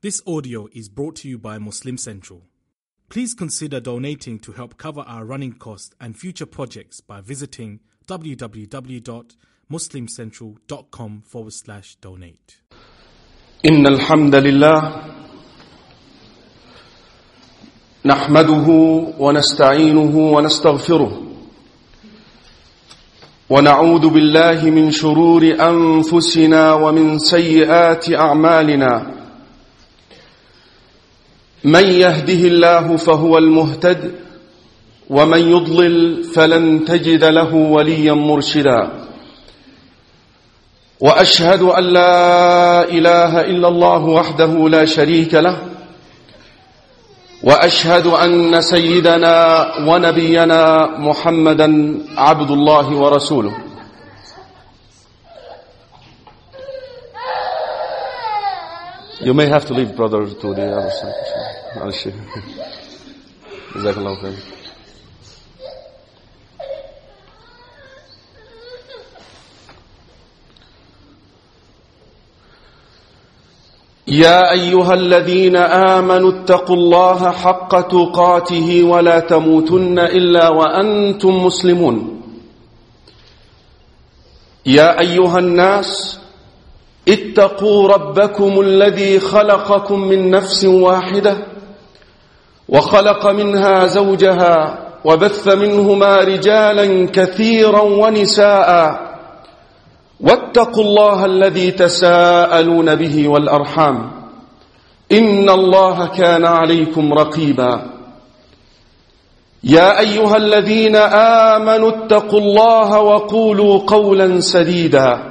This audio is brought to you by Muslim Central. Please consider donating to help cover our running costs and future projects by visiting www.muslimcentral.com forward slash donate. إن الحمد لله نحمده ونستعينه ونستغفره ونعوذ بالله من شرور أنفسنا ومن سيئات أعمالنا من يهده الله فهو المهتد ومن يضلل فلن تجد له وليا مرشدا. وأشهد أن لا إله إلا الله وحده لا شريك له وأشهد أن سيدنا ونبينا محمدا عبد الله ورسوله. You may have to leave, brother, to the other side. معلش. جزاك الله. يا أيها الذين آمنوا اتقوا الله حق تقاته ولا تموتن إلا وأنتم مسلمون يا أيها الناس اتقوا ربكم الذي خلقكم من نفس واحدة وخلق منها زوجها وبث منهما رجالا كثيرا ونساء واتقوا الله الذي تساءلون به والأرحام إن الله كان عليكم رقيبا يا أيها الذين آمنوا اتقوا الله وقولوا قولا سديدا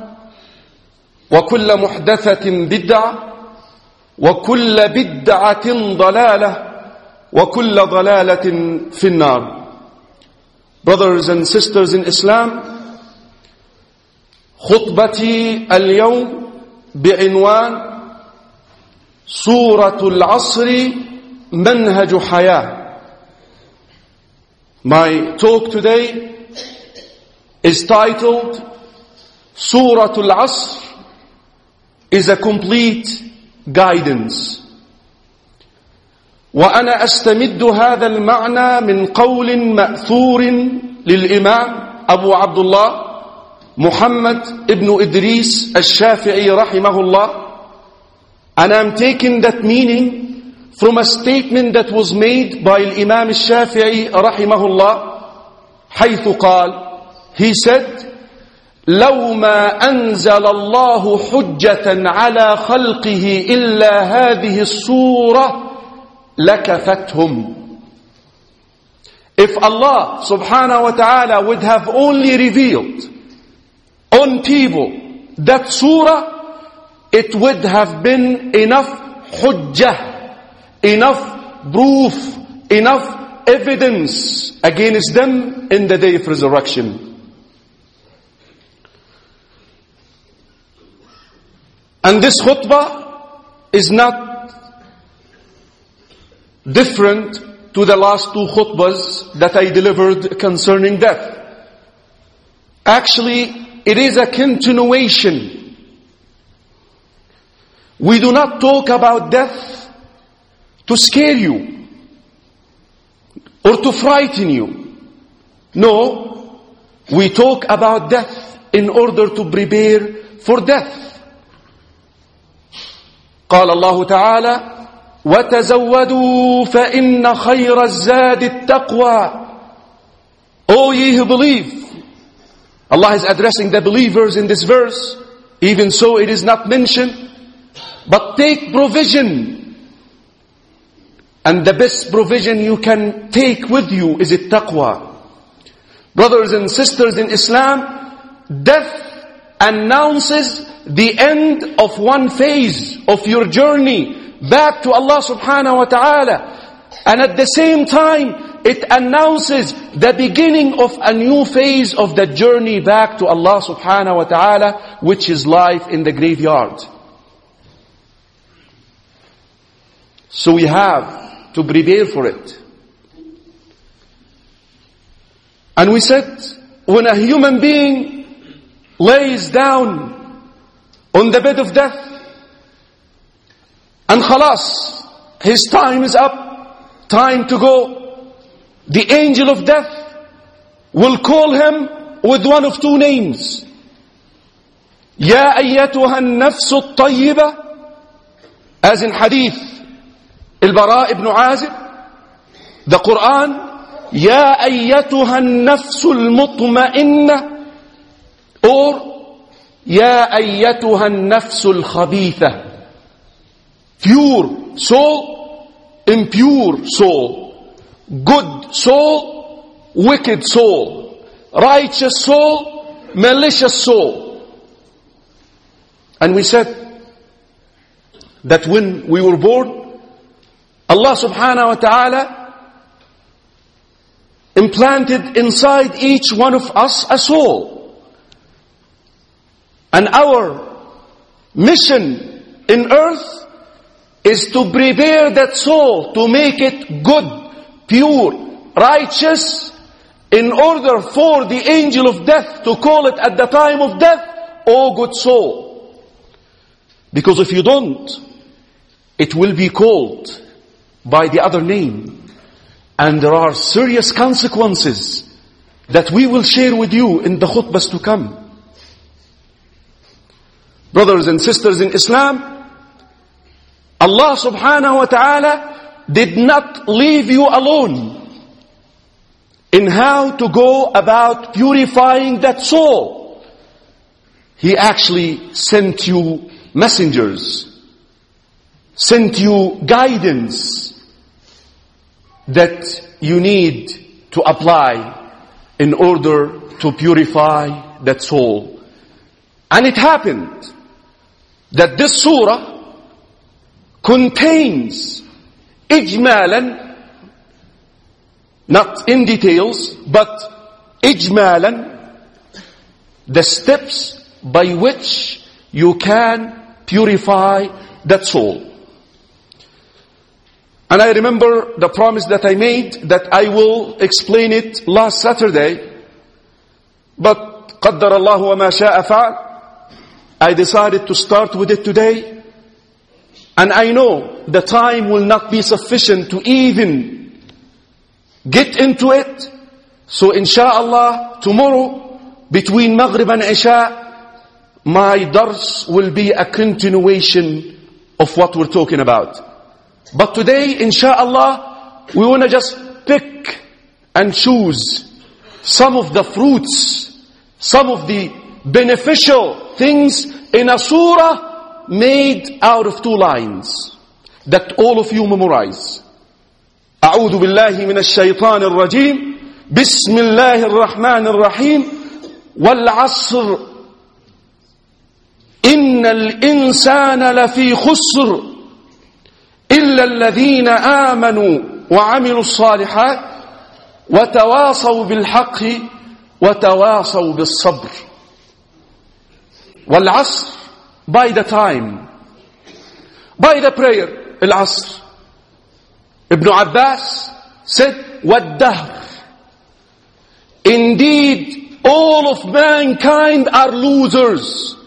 وكل محدثة بدعة وكل بدعة ضلالة وكل ضلالة في النار. Brothers and sisters in Islam خطبتي اليوم بعنوان سورة العصر منهج حياة. My talk today is titled Surah Al-Asr is a complete guidance وأنا أستمد هذا المعنى من قول مأثور للإمام أبو عبد الله محمد ابن إدريس الشافعي رحمه الله and I'm taking that meaning from a statement that was made by Imam الشافعي رحمه الله حيث قال he said لو ما أنزل الله حجة على خلقه إلا هذه الصورة لكفتهم If Allah subhanahu wa ta'ala would have only revealed on people that surah, it would have been enough hujjah, enough proof, enough evidence against them in the day of resurrection. And this khutbah is not different to the last two khutbahs that I delivered concerning death. Actually, it is a continuation. We do not talk about death to scare you or to frighten you. No, we talk about death in order to prepare for death. قال الله تعالى وتزودوا فإن خير الزاد التقوى O ye who believe Allah is addressing the believers in this verse even so it is not mentioned but take provision and the best provision you can take with you is it taqwa brothers and sisters in Islam death announces the end of one phase of your journey back to Allah subhanahu wa ta'ala. And at the same time, it announces the beginning of a new phase of the journey back to Allah subhanahu wa ta'ala, which is life in the graveyard. So we have to prepare for it. And we said, when a human being lays down on the bed of death, and khalas, his time is up, time to go, the angel of death will call him with one of two names. يا أيتها النفس الطيبة as in hadith البراء بن عازب the Quran يا أيتها النفس المطمئنة or, Ya ayyatuha nafsul khabitha. Pure soul, impure soul. Good soul, wicked soul. Righteous soul, malicious soul. And we said that when we were born, Allah subhanahu wa ta'ala implanted inside each one of us a soul. And our mission in earth is to prepare that soul, to make it good, pure, righteous, in order for the angel of death to call it at the time of death, oh good soul. Because if you don't, it will be called by the other name. And there are serious consequences that we will share with you in the khutbahs to come. Brothers and sisters in Islam, Allah subhanahu wa ta'ala did not leave you alone in how to go about purifying that soul. He actually sent you messengers, sent you guidance, that you need to apply in order to purify that soul. And it happened that this surah contains ijmalan, not in details, but ijmalan, the steps by which you can purify that soul. And I remember the promise that I made that I will explain it last Saturday. But قدر الله وما شاء فعل. I decided to start with it today. And I know the time will not be sufficient to even get into it. So inshallah, tomorrow, between Maghrib and Isha, my dars will be a continuation of what we're talking about. But today, insha'Allah, we want to just pick and choose some of the fruits, some of the beneficial things in a surah made out of two lines that all of you memorize. أعوذ بالله من الشيطان الرجيم. بسم الله الرحمن الرحيم. والعصر. إن الإنسان لفي خسر. إلا الذين آمنوا وعملوا الصالحات وتواصوا بالحق وتواصوا بالصبر. wal asr, by the time, by the prayer, al asr. Ibn Abbas said, what dahr. Indeed, all of mankind are losers.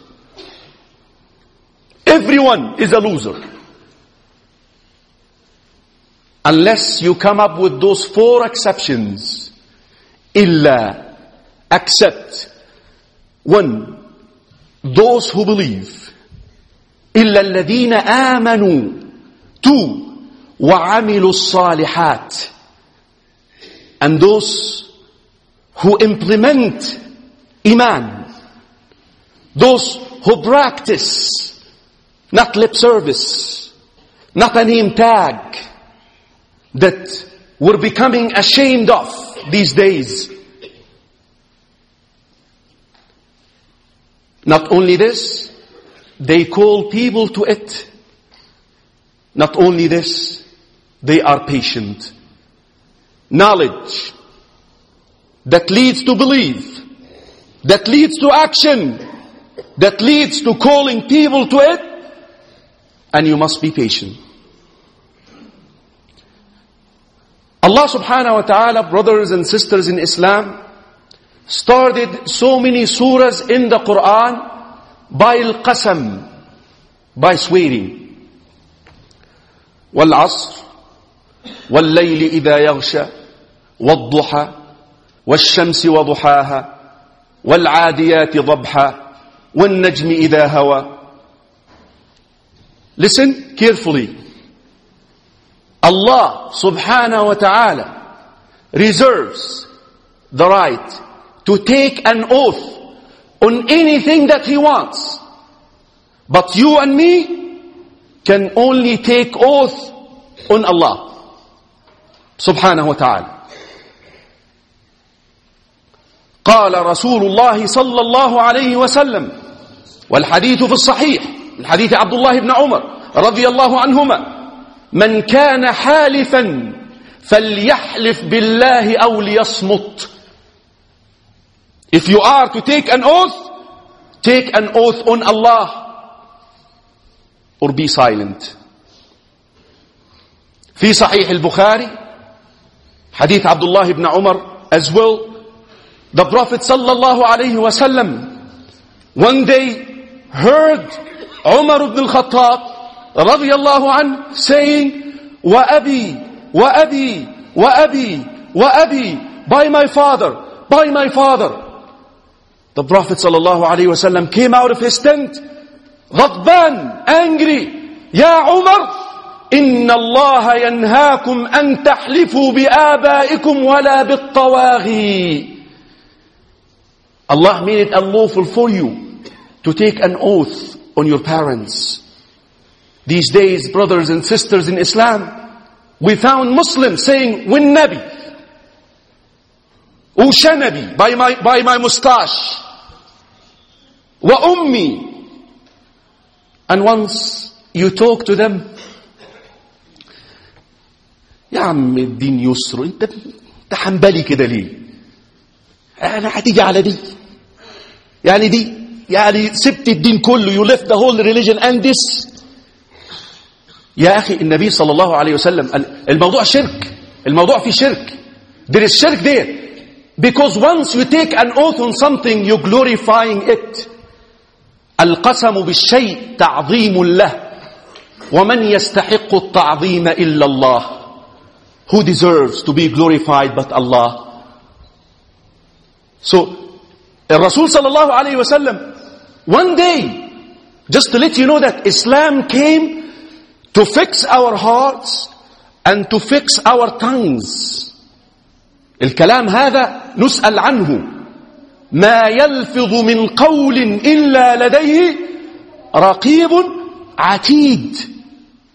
Everyone is a loser. Unless you come up with those four exceptions. Illa. Except. One those who believe. إلا الذين آمنوا. Two, وعملوا الصالحات. And those who implement iman. Those who practice, not lip service, not a name tag, that we're becoming ashamed of these days. Not only this, they call people to it. Not only this, they are patient. Knowledge that leads to belief, that leads to action, that leads to calling people to it, and you must be patient. Allah subhanahu wa ta'ala, brothers and sisters in Islam, started so many surahs in the Quran by al-qasam, by swearing. والعصر والليل إذا يغشى والضحى والشمس وضحاها والعاديات ضبحا والنجم إذا هوى Listen carefully. Allah subhanahu wa ta'ala reserves the right to take an oath on anything that He wants. But you and me can only take oath on Allah subhanahu wa ta'ala. قال رسول الله صلى الله عليه وسلم والحديث في الصحيح من حديث عبد الله بن عمر رضي الله عنهما من كان حالفا فليحلف بالله أو ليصمت If you are to take an oath, take an oath on Allah or be silent. في صحيح البخاري حديث عبد الله بن عمر as well the Prophet sallallahu alayhi wasallam one day heard Umar ibn al-Khattab radiyallahu anhu saying, وَأَبِي وَأَبِي وَأَبِي وَأَبِي by my father, by my father. The Prophet sallallahu alayhi wasallam came out of his tent, غضبان, angry. يا عمر إن الله ينهاكم أن تحلفوا بآبائكم ولا بالطواغي Allah made it unlawful for you to take an oath on your parents. These days, brothers and sisters in Islam, we found Muslims saying, Win Nabi, Usha Nabi, by my, by my mustache, Ummi. And once you talk to them, يا عم الدين يسر انت انت حنبلي كده ليه أنا هتيجي على دي يعني دي يعني سبت الدين كله you left the whole religion and this يا أخي النبي صلى الله عليه وسلم الموضوع شرك الموضوع فيه شرك there is shirk there because once you take an oath on something you're glorifying it القسم بالشيء تعظيم له ومن يستحق التعظيم إلا الله who deserves to be glorified but Allah so الرسول صلى الله عليه وسلم one day just to let you know that Islam came to fix our hearts and to fix our tongues الكلام هذا نسأل عنه ما يلفظ من قول إلا لديه رقيب عتيد.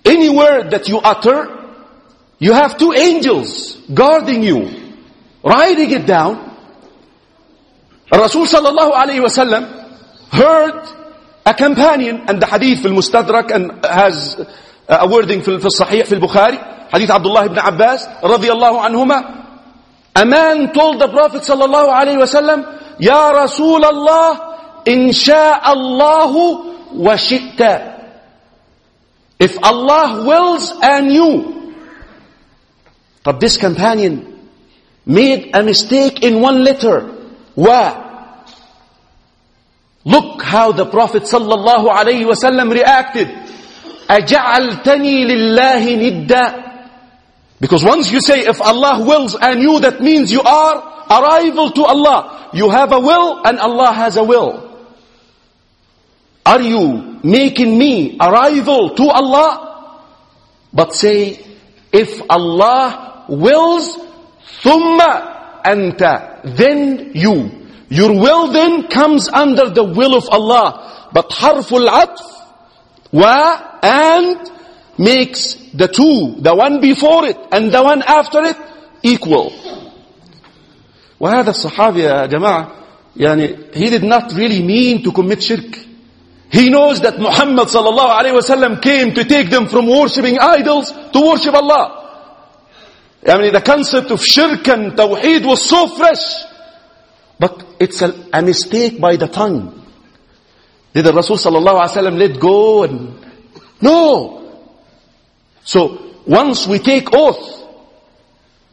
Any word that you utter you have two angels guarding you writing it down. الرسول صلى الله عليه وسلم heard a companion and the hadith في المستدرك and has a wording في الصحيح في البخاري حديث عبد الله بن عباس رضي الله عنهما a man told the Prophet صلى الله عليه وسلم يا رسول الله إن شاء الله وشئت if Allah wills and you طب this companion made a mistake in one letter و Look how the Prophet sallallahu alayhi wasallam reacted. أَجَعَلْتَنِي لِلَّهِ نِدًّا Because once you say, if Allah wills and you, that means you are arrival to Allah. You have a will and Allah has a will. Are you making me arrival to Allah? But say, if Allah wills, ثُمَّ أَنْتَ Then you. Your will then comes under the will of Allah. But harful atf wa and makes the two, the one before it and the one after it equal. وهذا الصحابي يا جماعة يعني he did not really mean to commit shirk. He knows that Muhammad sallallahu alayhi wasallam came to take them from worshipping idols to worship Allah. I mean, the concept of shirk and tawheed was so fresh. But it's a, a mistake by the tongue. Did the Rasul sallallahu alayhi wasallam let go and, no. So, once we take oath,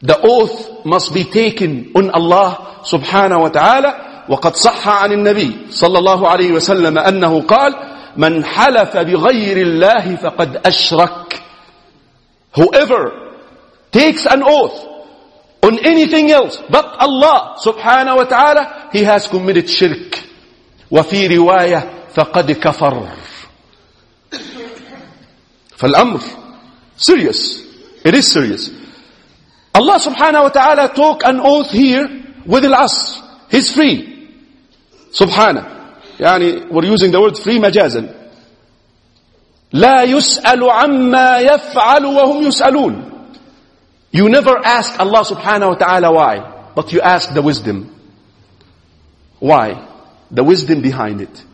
the oath must be taken on Allah subhanahu wa ta'ala وقد صح عن النبي صلى الله عليه وسلم أنه قال من حلف بغير الله فقد أشرك whoever takes an oath on anything else but Allah subhanahu wa ta'ala he has committed shirk وفي رواية فقد كفر فالأمر serious it is serious Allah subhanahu wa ta'ala took an oath here with al-asr he's free سبحانه يعني we're using the word free مجازا لا يسأل عما يفعل وهم يسألون You never ask Allah subhanahu wa ta'ala why, but you ask the wisdom. Why? The wisdom behind it.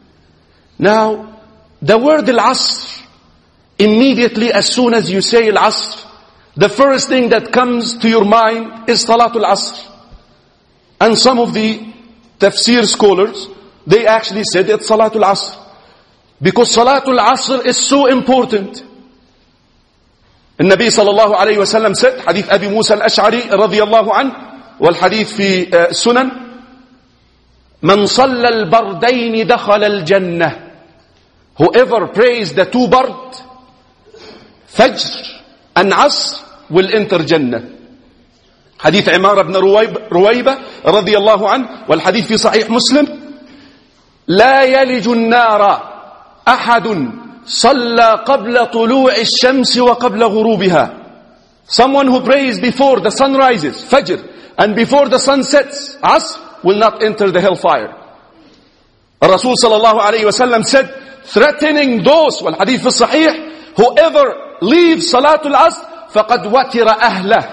Now, the word al-asr, immediately as soon as you say al-asr, the first thing that comes to your mind is salatul asr. And some of the tafsir scholars, they actually said it's Salatul Asr. Because Salatul Asr is so important. النبي صلى الله عليه وسلم said حديث أبي موسى الأشعري رضي الله عنه والحديث في السنن من صلى البردين دخل الجنة whoever prays the two bard فجر العصر والإنتر جنة. حديث عمارة بن رويبة رضي الله عنه والحديث في صحيح مسلم لا يلج النار أحد صلى قبل طلوع الشمس وقبل غروبها. Someone who prays before the sun rises فجر and before the sun sets عصر will not enter the hellfire. الرسول صلى الله عليه وسلم said threatening those والحديث في الصحيح whoever leaves Salatul Asr, فقد وتر أهله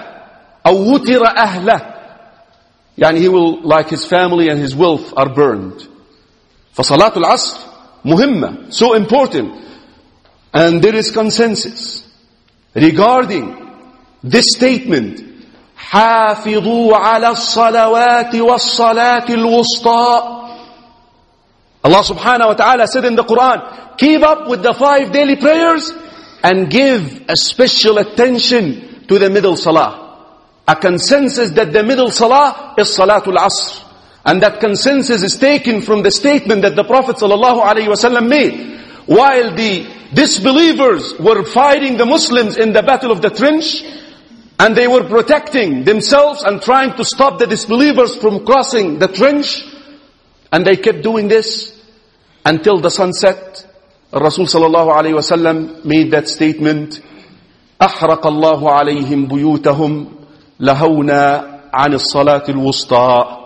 أو وتر أهله يعني he will like his family and his wealth are burned فصلاة العصر مهمة so important and there is consensus regarding this statement حافظوا على الصلوات والصلاة الوسطى Allah subhanahu wa ta'ala said in the Quran, keep up with the five daily prayers and give a special attention to the middle salah. A consensus that the middle salah is salatul asr. And that consensus is taken from the statement that the Prophet ﷺ made. While the disbelievers were fighting the Muslims in the battle of the trench, and they were protecting themselves and trying to stop the disbelievers from crossing the trench, and they kept doing this until the sun set. Rasul sallallahu alayhi wasallam made that statement, أحرق الله عليهم بيوتهم لهونا عن الصلاة الوسطى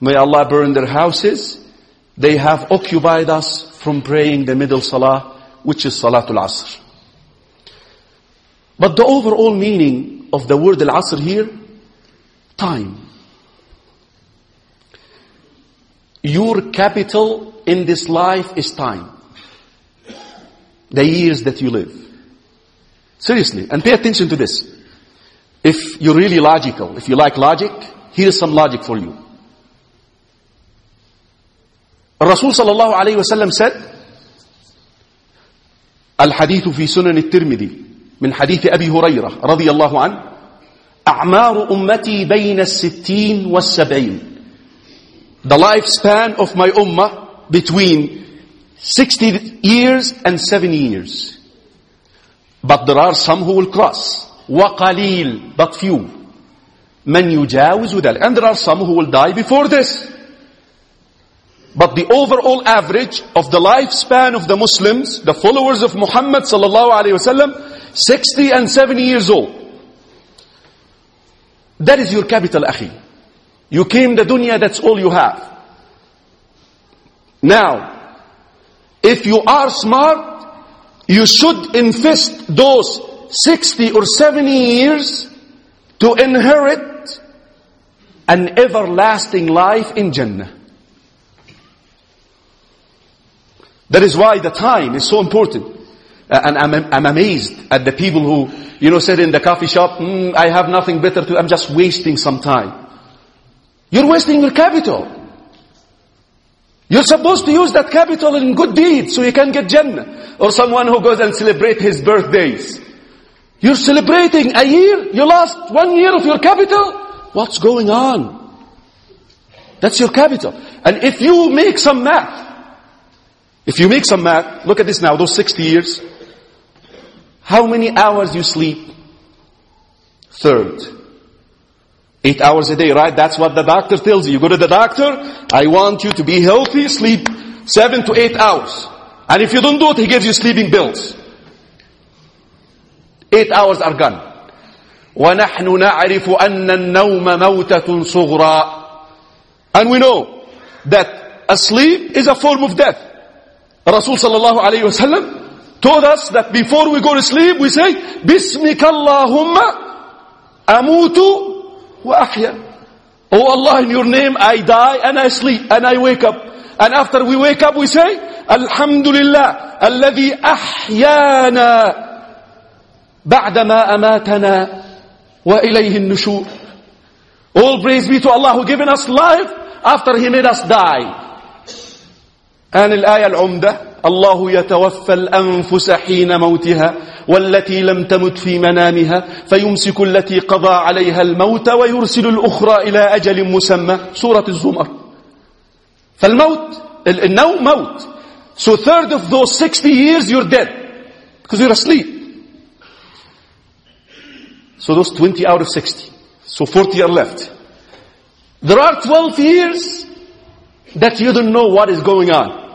May Allah burn their houses. They have occupied us from praying the middle salah, which is Salatul Asr. But the overall meaning of the word Al-Asr here, time. Your capital in this life is time. The years that you live. Seriously, and pay attention to this. If you're really logical, if you like logic, here's some logic for you. الرسول صلى الله عليه وسلم said الحديث في سنن الترمذي من حديث أبي هريرة رضي الله عنه أعمار أمتي بين الستين والسبعين The lifespan of my ummah between 60 years and 70 years. But there are some who will cross. وقليل but few. من يجاوز ذلك. And there are some who will die before this. But the overall average of the lifespan of the Muslims, the followers of Muhammad sallallahu alaihi wasallam, 60 and 70 years old. That is your capital, akhi. You came the dunya, that's all you have. Now, if you are smart, you should invest those 60 or 70 years to inherit an everlasting life in Jannah. That is why the time is so important. Uh, and I'm, I'm amazed at the people who, you know, sit in the coffee shop, mm, I have nothing better to, I'm just wasting some time. You're wasting your capital. You're supposed to use that capital in good deeds so you can get Jannah. Or someone who goes and celebrate his birthdays. You're celebrating a year, you lost one year of your capital? What's going on? That's your capital. And if you make some math, if you make some math, look at this now, those 60 years, how many hours you sleep? Third. Eight hours a day, right? That's what the doctor tells you. You go to the doctor, I want you to be healthy, sleep seven to eight hours. And if you don't do it, he gives you sleeping pills. Eight hours are gone. ونحن نعرف أن النوم موتة صغرى And we know that asleep is a form of death. Rasul sallallahu alayhi wa sallam told us that before we go to sleep, we say, بِسْمِكَ اللَّهُمَّ أَمُوتُ وَأَحْيَا Oh Allah, in your name I die and I sleep and I wake up. And after we wake up, we say, Alhamdulillah, الذي أحيانا بعدما أماتنا وإليه النشور. All praise be to Allah who given us life after He made us die. And الآية العمدة الله يتوفى الأنفس حين موتها والتي لم تمت في منامها فيمسك التي قضى عليها الموت ويرسل الأخرى إلى أجل مسمى سورة الزمر فالموت النوم موت So third of those 60 years you're dead because you're asleep So those 20 out of 60. So 40 are left. There are 12 years that you don't know what is going on.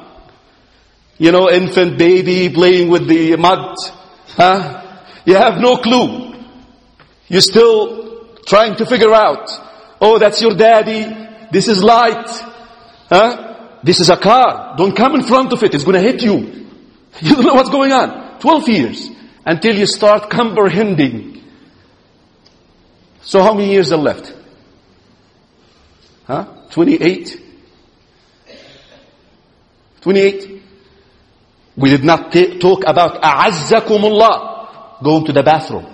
You know, infant baby playing with the mud. Huh? You have no clue. You're still trying to figure out. Oh, that's your daddy. This is light. Huh? This is a car. Don't come in front of it. It's going to hit you. You don't know what's going on. 12 years. Until you start comprehending so how many years are left? Huh? 28? 28? We did not t- talk about a'azzakumullah, going to the bathroom.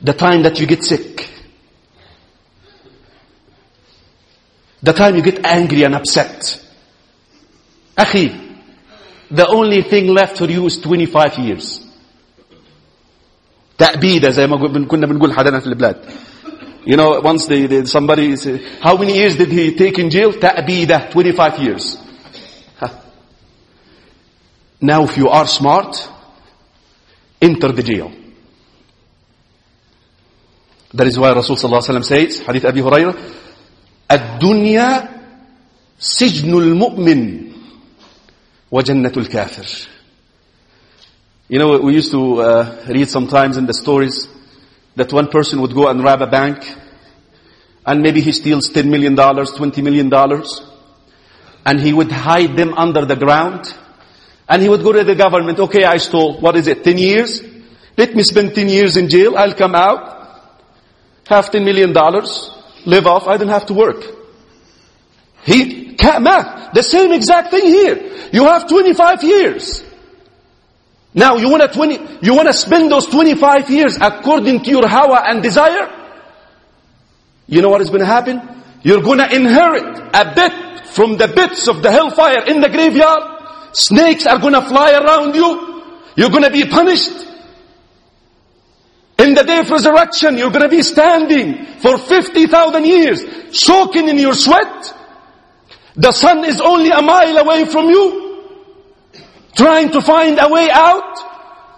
The time that you get sick. The time you get angry and upset. Akhi, the only thing left for you is 25 years. تأبيدة زي ما كنا بنقول حدنا في البلاد. You know, once they, they, somebody said, how many years did he take in jail? تأبيدة, 25 years. Now if you are smart, enter the jail. That is why Rasul sallallahu alaihi wasallam says, hadith Abi Hurairah, الدنيا سجن المؤمن وجنة الكافر. You know, we used to uh, read sometimes in the stories that one person would go and rob a bank and maybe he steals $10 million, $20 million and he would hide them under the ground and he would go to the government, okay, I stole, what is it, 10 years? Let me spend 10 years in jail, I'll come out, have $10 million, live off, I don't have to work. He, math, the same exact thing here. You have 25 years. Now you want to 20, you want to spend those 25 years according to your hawa and desire? You know what is going to happen? You're going to inherit a bit from the bits of the hellfire in the graveyard. Snakes are going to fly around you. You're going to be punished. In the day of resurrection, you're going to be standing for 50,000 years, soaking in your sweat. The sun is only a mile away from you trying to find a way out.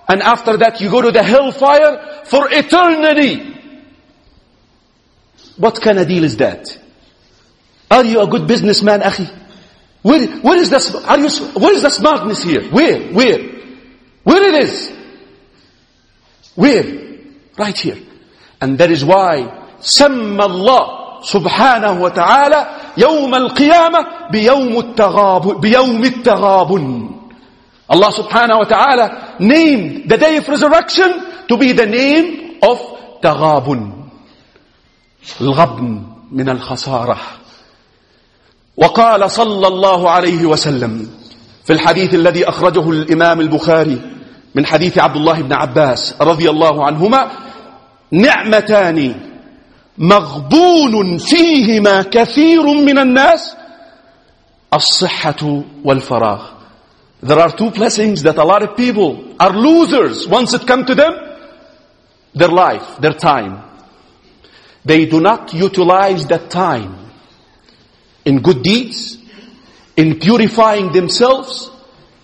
And after that you go to the hellfire for eternity. What kind of deal is that? Are you a good businessman, akhi? Where, where is the, are you, where is the smartness here? Where? Where? Where it is? Where? Right here. And that is why سمى الله سبحانه وتعالى يوم القيامة بيوم التغابن بيوم التغابن Allah subhanahu wa ta'ala named the day of resurrection to be the name of تغابن الغبن من الخسارة وقال صلى الله عليه وسلم في الحديث الذي أخرجه الإمام البخاري من حديث عبد الله بن عباس رضي الله عنهما نعمتان مغبون فيهما كثير من الناس الصحة والفراغ There are two blessings that a lot of people are losers once it comes to them. Their life, their time. They do not utilize that time in good deeds, in purifying themselves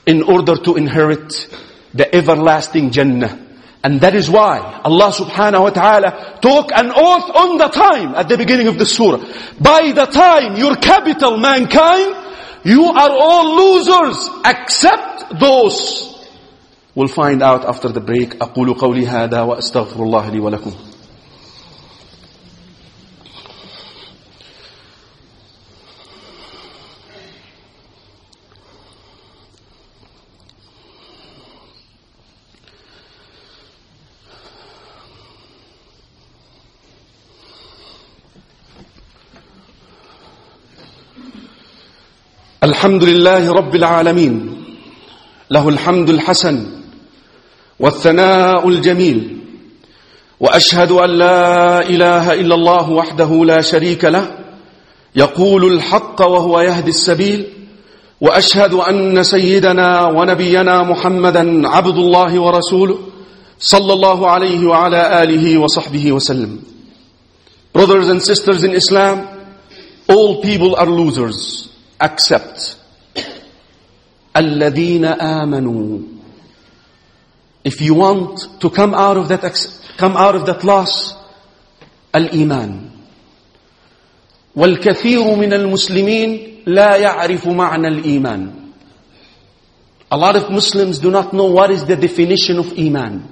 in order to inherit the everlasting Jannah. And that is why Allah subhanahu wa ta'ala took an oath on the time at the beginning of the surah. By the time your capital mankind, you are all losers except those. We'll find out after the break. أقول قولي هذا وأستغفر الله لي ولكم. الحمد لله رب العالمين. له الحمد الحسن والثناء الجميل. وأشهد أن لا إله إلا الله وحده لا شريك له. يقول الحق وهو يهدي السبيل. وأشهد أن سيدنا ونبينا محمدا عبد الله ورسوله صلى الله عليه وعلى آله وصحبه وسلم. Brothers and sisters in Islam, all people are losers. accept الذين آمنوا if you want to come out of that come out of that loss الإيمان والكثير من المسلمين لا يعرف معنى الإيمان A lot of Muslims do not know what is the definition of Iman.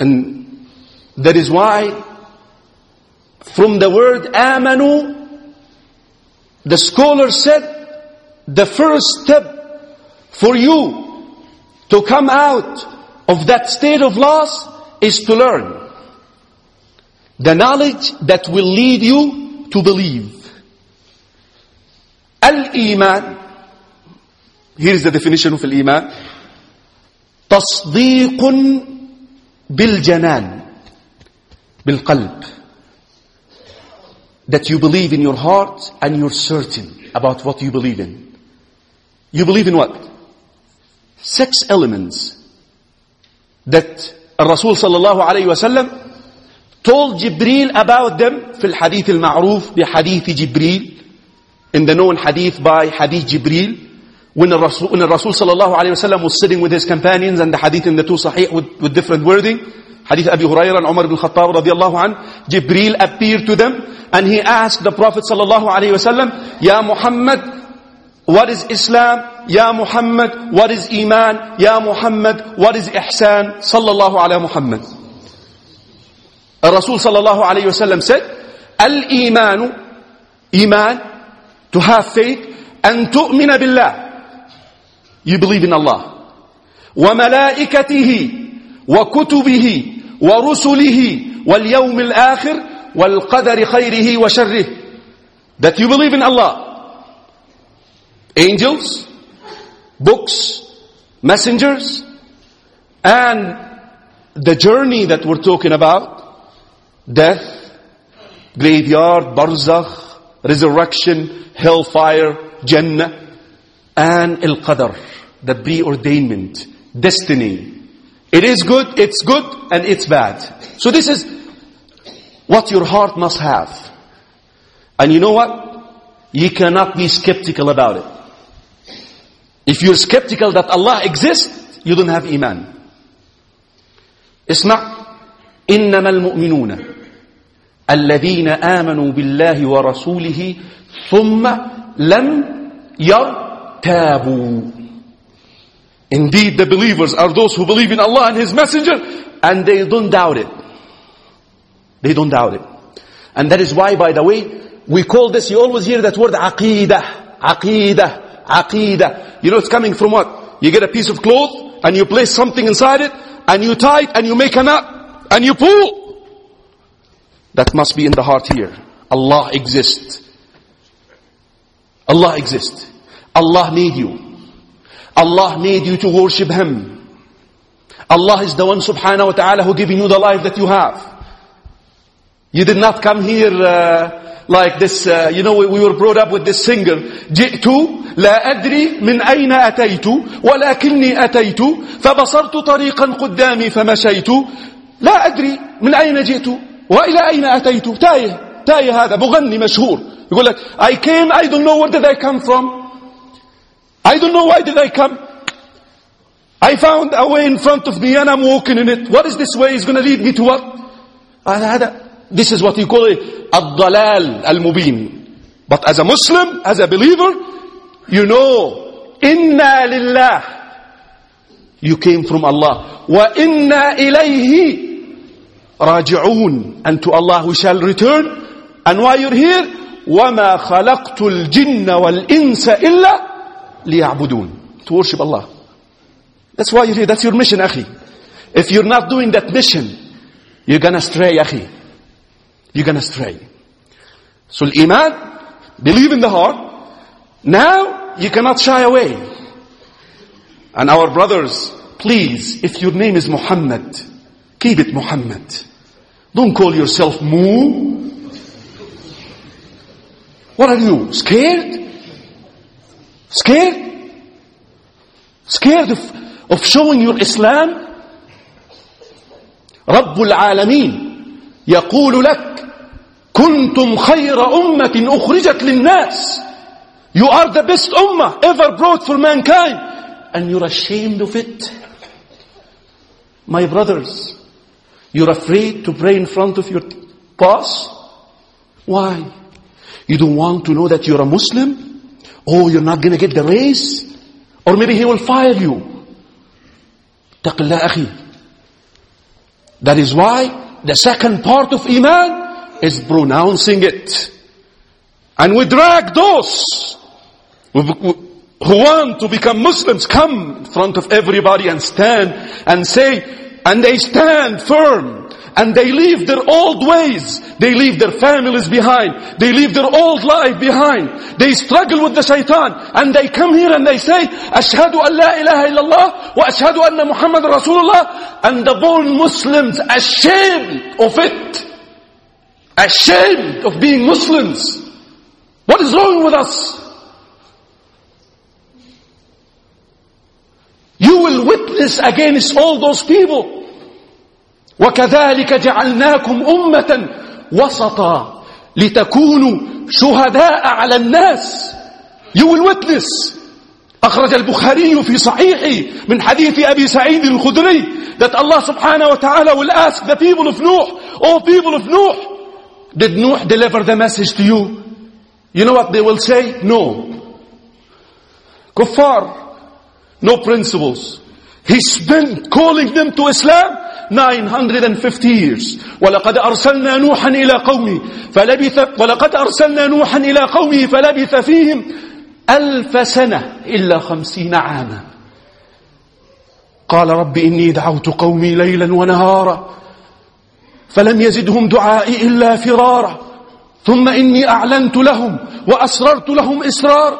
And that is why from the word amanu the scholar said, the first step for you to come out of that state of loss is to learn. The knowledge that will lead you to believe. Al-Iman, here is the definition of Al-Iman, تصديق بالجنان بالقلب that you believe in your heart and you're certain about what you believe in. You believe in what? Six elements that Rasul sallallahu alayhi wasallam told Jibril about them في الحديث المعروف بحديث جبريل in the known hadith by hadith Jibril when the Rasul, when the Rasul sallallahu alayhi wasallam was sitting with his companions and the hadith in the two sahih with, with different wording hadith Abi Hurairah and Umar ibn Khattab radiallahu an Jibril appeared to them and he asked the Prophet sallallahu alaihi wasallam, Ya Muhammad, what is Islam? Ya Muhammad, what is Iman? Ya Muhammad, what is Ihsan? Sallallahu alaihi Muhammad. Rasul sallallahu alaihi wasallam said, Al-Imanu, Iman, to have faith, and tu'mina billah. You believe in Allah. وملائكته وكتبه ورسله واليوم الآخر والقدر خيره وشره that you believe in Allah angels books messengers and the journey that we're talking about death graveyard barzakh resurrection hellfire jannah and al-qadar the preordainment destiny it is good it's good and it's bad so this is what your heart must have. And you know what? You cannot be skeptical about it. If you're skeptical that Allah exists, you don't have iman. اسمع إنما المؤمنون الذين آمنوا بالله ورسوله ثم لم يرتابوا Indeed, the believers are those who believe in Allah and His Messenger and they don't doubt it. They don't doubt it. And that is why, by the way, we call this, you always hear that word aqidah, aqidah, aqidah. You know it's coming from what? You get a piece of cloth and you place something inside it and you tie it and you make a knot and you pull. That must be in the heart here. Allah exists. Allah exists. Allah made you. Allah made you to worship Him. Allah is the one subhanahu wa ta'ala who giving you the life that you have. You did not come here uh, like this, uh, you know, we, we were brought up with this singer. جئت لا أدري من أين أتيت ولكني أتيت فبصرت طريقا قدامي فمشيت لا أدري من أين جئت وإلى أين أتيت تايه تايه هذا مغني مشهور يقول لك I came I don't know where did I come from I don't know why did I come I found a way in front of me and I'm walking in it what is this way is going to lead me to what هذا this is what you call it الضلال المبين but as a Muslim as a believer you know إنا لله you came from Allah وإنا إليه راجعون and to Allah we shall return and why you're here وما خلقت الجن والإنس إلا ليعبدون to worship Allah that's why you're here that's your mission أخي if you're not doing that mission you're gonna stray أخي you're gonna stray so iman believe in the heart now you cannot shy away and our brothers please if your name is Muhammad keep it Muhammad don't call yourself Mu what are you scared scared scared of, of showing your Islam رب العالمين يقول لك كنتم خير أمة أخرجت للناس You are the best ummah ever brought for mankind and you're ashamed of it. My brothers, you're afraid to pray in front of your boss? Why? You don't want to know that you're a Muslim? Oh, you're not gonna get the raise? Or maybe he will fire you. Taqillah. That is why the second part of Iman is pronouncing it. And we drag those who want to become Muslims come in front of everybody and stand and say, and they stand firm and they leave their old ways. They leave their families behind. They leave their old life behind. They struggle with the shaitan and they come here and they say, Ashhadu an la ilaha illallah wa ashhadu anna Muhammad Rasulullah and the born Muslims ashamed of it. Ashamed of being Muslims. What is wrong with us? You will witness against all those people. وكذلك جعلناكم أمة وسطا لتكونوا شهداء على الناس You will witness أخرج البخاري في صحيحه من حديث أبي سعيد الخدري that Allah subhanahu wa ta'ala will ask the people of Nuh, oh people of Nuh, did Nuh deliver the message to you? You know what they will say? No. Kuffar, no principles. He spent calling them to Islam 950 years. ولقد أرسلنا نوحا إلى قومه فلبث ولقد أرسلنا نوحا إلى قومه فلبث فيهم ألف سنة إلا خمسين عاما. قال رب إني دعوت قومي ليلا ونهارا فلم يزدهم دعائي إلا فرارا. ثم إني أعلنت لهم وأسررت لهم إسرار.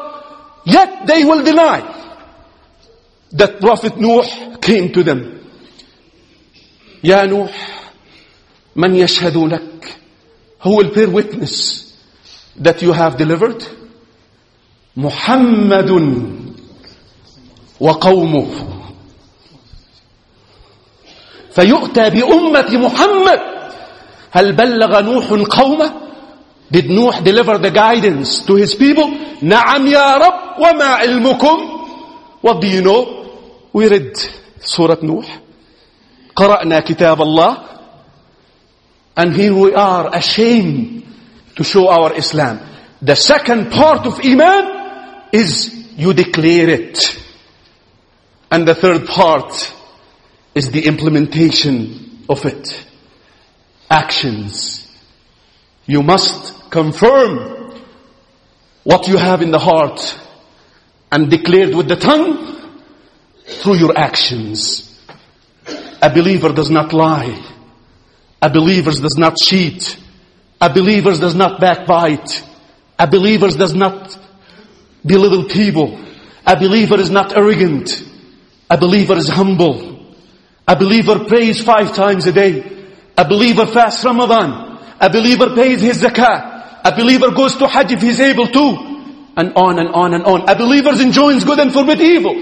Yet they will deny that Prophet Nuh came to them. يا نوح من يشهد لك who will bear witness that you have delivered محمد وقومه فيؤتى بأمة محمد هل بلغ نوح قومه Did Nuh deliver the guidance to his people? نعم يا رب وما علمكم What do you know? We read Surah Nuh. قرأنا كتاب الله and here we are ashamed to show our Islam. The second part of Iman is you declare it. And the third part is the implementation of it. Actions. You must confirm what you have in the heart and declared with the tongue through your actions. A believer does not lie. A believer does not cheat. A believer does not backbite. A believer does not belittle people. A believer is not arrogant. A believer is humble. A believer prays five times a day. A believer fasts Ramadan. A believer pays his zakah. A believer goes to Hajj if he's able to. And on and on and on. A believer enjoins good and forbid evil.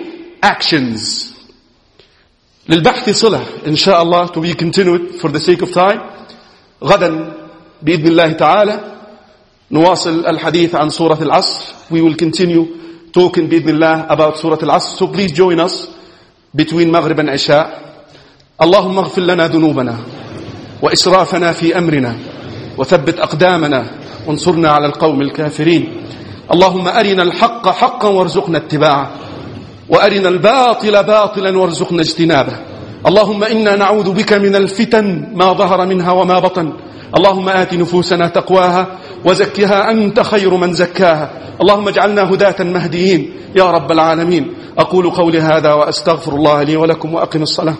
Actions. للبحث صلة إن شاء الله to be continued for the sake of time. غدا بإذن الله تعالى نواصل الحديث عن سورة العصر. We will continue talking بإذن الله about سورة العصر. So please join us between مغرب and عشاء. اللهم اغفر لنا ذنوبنا وإسرافنا في أمرنا وثبت أقدامنا وانصرنا على القوم الكافرين. اللهم أرنا الحق حقا وارزقنا اتباعه. وأرنا الباطل باطلا وارزقنا اجتنابه. اللهم إنا نعوذ بك من الفتن ما ظهر منها وما بطن. اللهم آت نفوسنا تقواها وزكها أنت خير من زكاها. اللهم اجعلنا هداة مهديين. يا رب العالمين. أقول قولي هذا وأستغفر الله لي ولكم وأقم الصلاة.